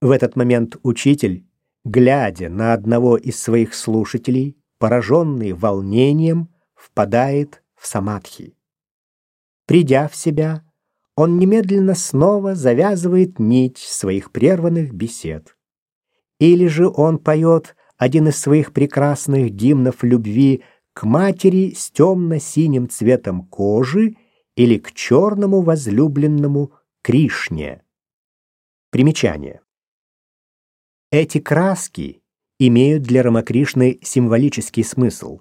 В этот момент учитель, глядя на одного из своих слушателей, пораженный волнением, впадает в самадхи. Придя в себя, он немедленно снова завязывает нить своих прерванных бесед. Или же он поет один из своих прекрасных гимнов любви к матери с темно-синим цветом кожи или к черному возлюбленному Кришне. Примечание. Эти краски имеют для Рамакришны символический смысл.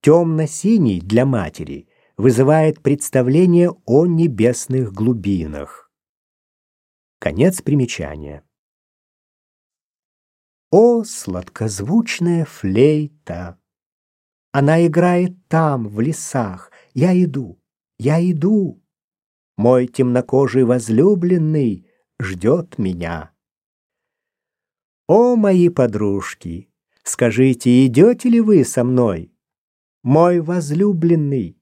Темно-синий для матери вызывает представление о небесных глубинах. Конец примечания. О, сладкозвучная флейта! Она играет там, в лесах. Я иду, я иду. Мой темнокожий возлюбленный ждет меня. О, мои подружки, скажите, идете ли вы со мной? Мой возлюбленный,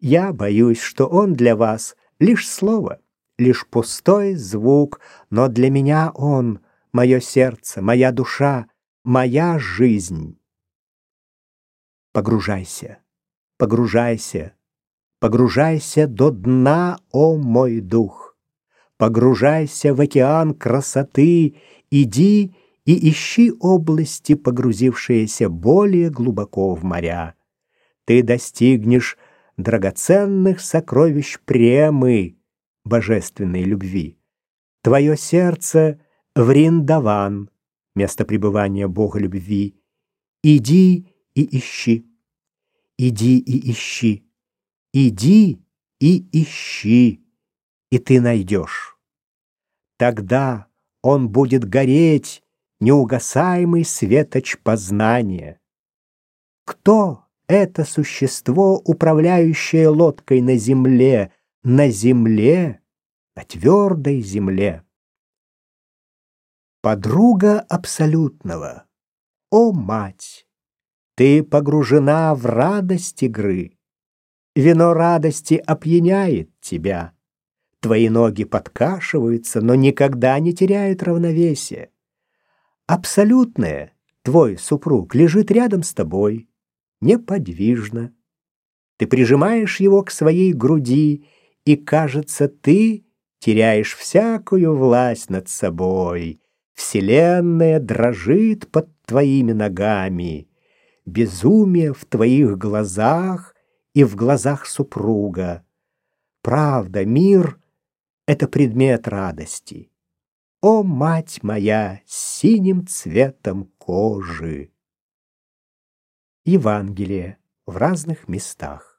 я боюсь, что он для вас лишь слово, лишь пустой звук, но для меня он — мое сердце, моя душа, моя жизнь. Погружайся, погружайся, погружайся до дна, о мой дух. Погружайся в океан красоты, иди и ищи области, погрузившиеся более глубоко в моря. Ты достигнешь драгоценных сокровищ премы божественной любви. Твое сердце — Вриндаван, место пребывания Бога любви. Иди и ищи. Иди и ищи. Иди и ищи, и ты найдешь. Тогда он будет гореть неугасаемый светоч познания. Кто это существо, управляющее лодкой на земле, на земле, на твердой земле? Подруга абсолютного. О, мать! Ты погружена в радость игры. Вино радости опьяняет тебя. Твои ноги подкашиваются, но никогда не теряют равновесия. Абсолютное, твой супруг, лежит рядом с тобой, неподвижно. Ты прижимаешь его к своей груди, и, кажется, ты теряешь всякую власть над собой. Вселенная дрожит под твоими ногами. Безумие в твоих глазах и в глазах супруга. Правда, мир — это предмет радости. О, мать моя, синим цветом кожи! Евангелие в разных местах.